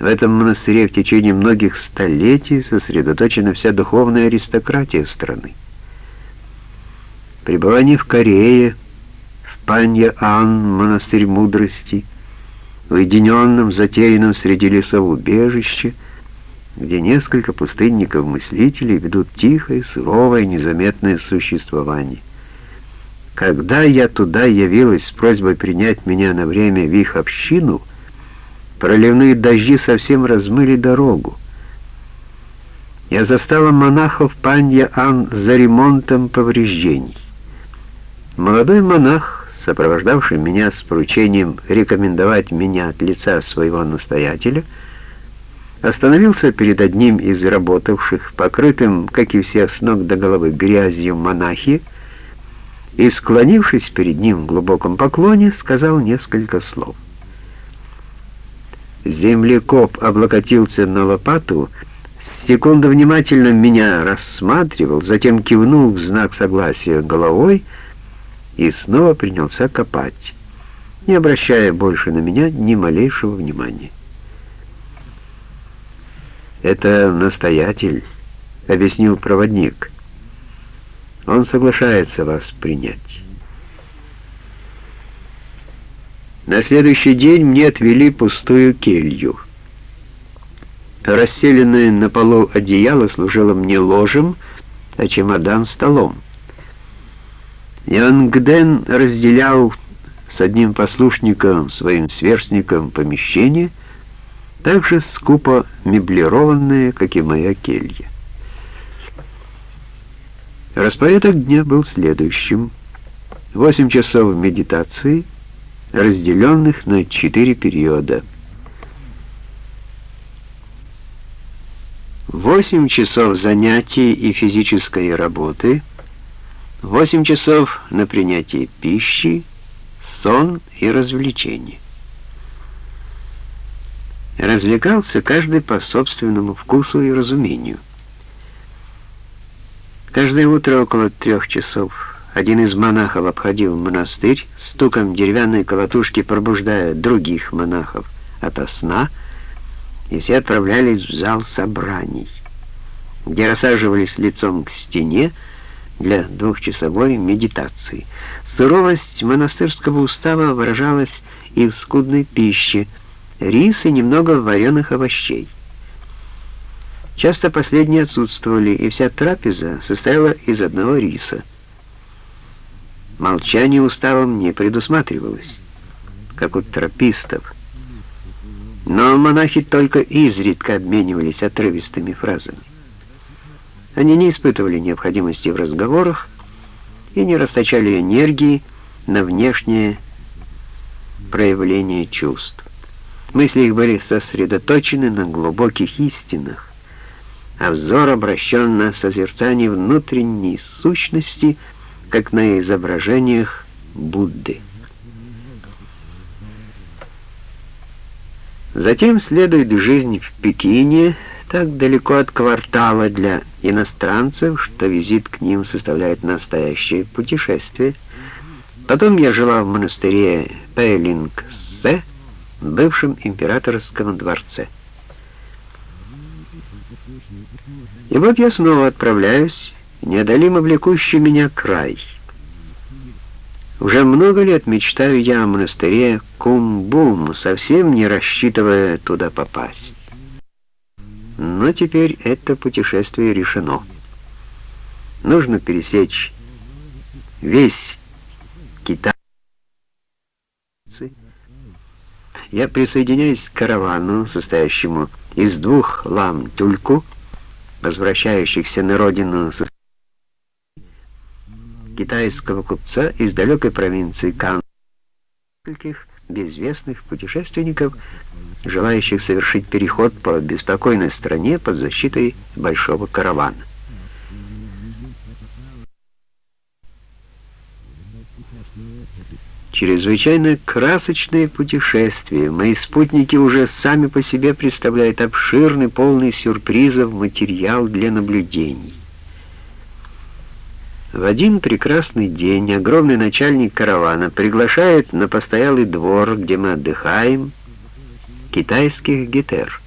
В этом монастыре в течение многих столетий сосредоточена вся духовная аристократия страны. Пребывание в Корее, в Панья-Ан, монастырь мудрости, в уединенном, затерянном среди лесов убежище, где несколько пустынников-мыслителей ведут тихое, суровое, незаметное существование. Когда я туда явилась с просьбой принять меня на время в их общину, проливные дожди совсем размыли дорогу. Я застала монахов панья Ан за ремонтом повреждений. Молодой монах, сопровождавший меня с поручением рекомендовать меня от лица своего настоятеля, остановился перед одним из работавших, покрытым, как и все с ног до головы, грязью монахи, и, склонившись перед ним в глубоком поклоне, сказал несколько слов. Землекоп облокотился на лопату, с секунды внимательно меня рассматривал, затем кивнул в знак согласия головой и снова принялся копать, не обращая больше на меня ни малейшего внимания. «Это настоятель», — объяснил проводник. Он соглашается вас принять. На следующий день мне отвели пустую келью. Расселенное на полу одеяло служило мне ложем, а чемодан — столом. Янгден разделял с одним послушником, своим сверстником, помещение, так же скупо меблированное, как и моя келья. Распорядок дня был следующим. Восемь часов медитации, разделенных на четыре периода. Восемь часов занятий и физической работы, восемь часов на принятие пищи, сон и развлечения. Развлекался каждый по собственному вкусу и разумению. Каждое утро около трех часов один из монахов обходил монастырь, стуком деревянной колотушки пробуждая других монахов ото сна, и все отправлялись в зал собраний, где рассаживались лицом к стене для двухчасовой медитации. Суровость монастырского устава выражалась и в скудной пище, рис и немного вареных овощей. Часто последние отсутствовали, и вся трапеза состояла из одного риса. Молчание уставом не предусматривалось, как у тропистов. Но монахи только изредка обменивались отрывистыми фразами. Они не испытывали необходимости в разговорах и не расточали энергии на внешнее проявление чувств. Мысли их были сосредоточены на глубоких истинах, а взор обращен на созерцание внутренней сущности, как на изображениях Будды. Затем следует жизнь в Пекине, так далеко от квартала для иностранцев, что визит к ним составляет настоящее путешествие. Потом я жила в монастыре Пэлинг-Се, бывшем императорском дворце. И вот я снова отправляюсь неодолимо влекущий меня край. Уже много лет мечтаю я о монастыре Кумбум, совсем не рассчитывая туда попасть. Но теперь это путешествие решено. Нужно пересечь весь Китай. Я присоединяюсь к каравану, состоящему из двух лам-тюльку, возвращающихся на родину со китайского купца из далекой провинции Кан, нескольких безвестных путешественников, желающих совершить переход по беспокойной стране под защитой большого каравана. Чрезвычайно красочное путешествие. Мои спутники уже сами по себе представляют обширный, полный сюрпризов материал для наблюдений. В один прекрасный день огромный начальник каравана приглашает на постоялый двор, где мы отдыхаем, китайских гетер.